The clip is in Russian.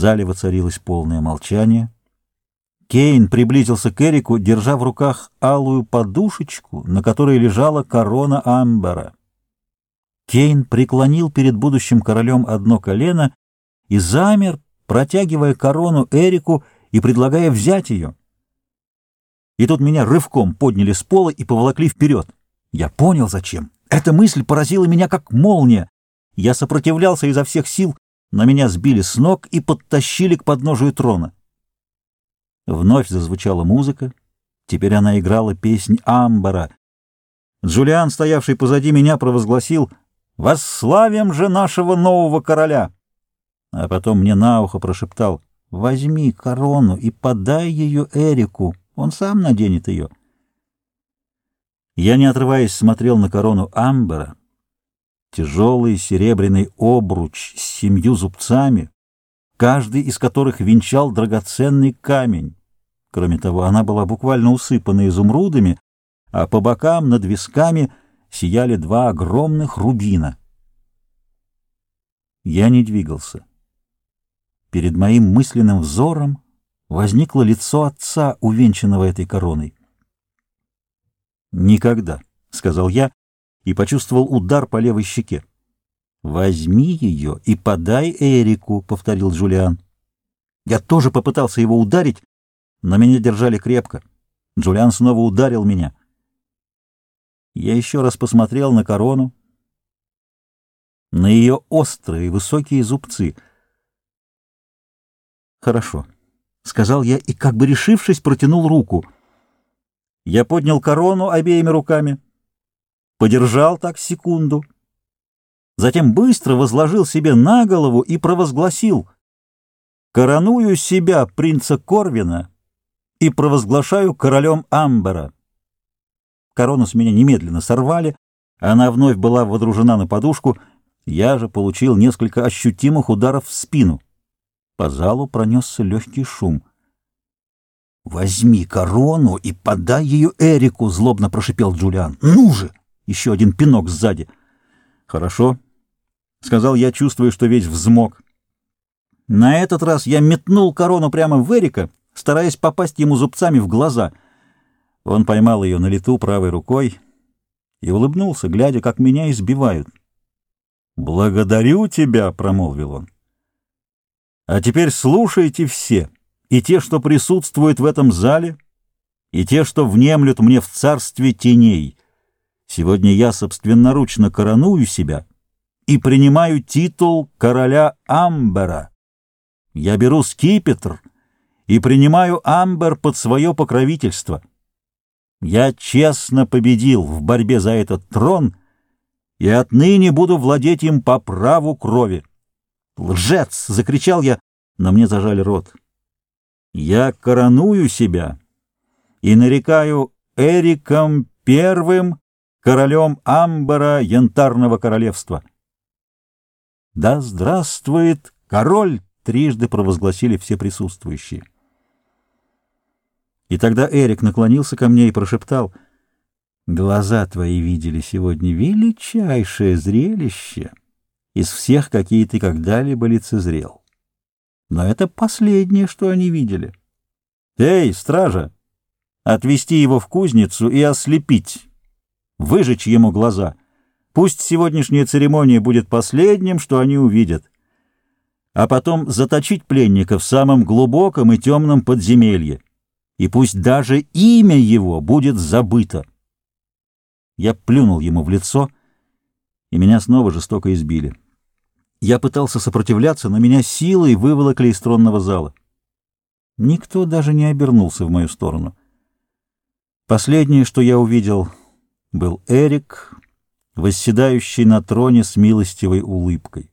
зале воцарилось полное молчание. Кейн приблизился к Эрику, держа в руках алую подушечку, на которой лежала корона Амбера. Кейн преклонил перед будущим королем одно колено и замер, протягивая корону Эрику и предлагая взять ее. И тут меня рывком подняли с пола и поволокли вперед. Я понял, зачем. Эта мысль поразила меня как молния. Я сопротивлялся изо всех сил, но меня сбили с ног и подтащили к подножию трона. Вновь зазвучала музыка. Теперь она играла песнь Амбара. Джулиан, стоявший позади меня, провозгласил «Восславим же нашего нового короля!» А потом мне на ухо прошептал «Возьми корону и подай ее Эрику, он сам наденет ее». Я, не отрываясь, смотрел на корону Амбера, тяжелый серебряный обруч с семью зубцами, каждый из которых венчал драгоценный камень. Кроме того, она была буквально усыпана изумрудами, а по бокам над висками сияли два огромных рубина. Я не двигался. Перед моим мысленным взором возникло лицо отца, увенчанного этой короной. «Никогда», — сказал я и почувствовал удар по левой щеке. «Возьми ее и подай Эрику», — повторил Джулиан. Я тоже попытался его ударить, но меня держали крепко. Джулиан снова ударил меня. Я еще раз посмотрел на корону, на ее острые высокие зубцы. «Хорошо», — сказал я и, как бы решившись, протянул руку — я поднял корону обеими руками, подержал так секунду, затем быстро возложил себе на голову и провозгласил «Короную себя, принца Корвина, и провозглашаю королем Амбера». Корону с меня немедленно сорвали, она вновь была водружена на подушку, я же получил несколько ощутимых ударов в спину. По залу пронесся легкий шум — «Возьми корону и подай ее Эрику», — злобно прошипел Джулиан. «Ну же!» — еще один пинок сзади. «Хорошо», — сказал я, чувствуя, что весь взмок. На этот раз я метнул корону прямо в Эрика, стараясь попасть ему зубцами в глаза. Он поймал ее на лету правой рукой и улыбнулся, глядя, как меня избивают. «Благодарю тебя», — промолвил он. «А теперь слушайте все» и те, что присутствуют в этом зале, и те, что внемлют мне в царстве теней. Сегодня я собственноручно короную себя и принимаю титул короля Амбера. Я беру скипетр и принимаю Амбер под свое покровительство. Я честно победил в борьбе за этот трон и отныне буду владеть им по праву крови. «Лжец!» — закричал я, но мне зажали рот. Я короную себя и нарекаю Эриком Первым королем Амбара Янтарного Королевства. Да здравствует король! Трижды провозгласили все присутствующие. И тогда Эрик наклонился ко мне и прошептал, «Глаза твои видели сегодня величайшее зрелище из всех, какие ты когда-либо лицезрел. Но это последнее, что они видели. «Эй, стража! Отвести его в кузницу и ослепить, выжечь ему глаза. Пусть сегодняшняя церемония будет последним, что они увидят. А потом заточить пленника в самом глубоком и темном подземелье. И пусть даже имя его будет забыто». Я плюнул ему в лицо, и меня снова жестоко избили. Я пытался сопротивляться, но меня силой выволокли из тронного зала. Никто даже не обернулся в мою сторону. Последнее, что я увидел, был Эрик, восседающий на троне с милостивой улыбкой.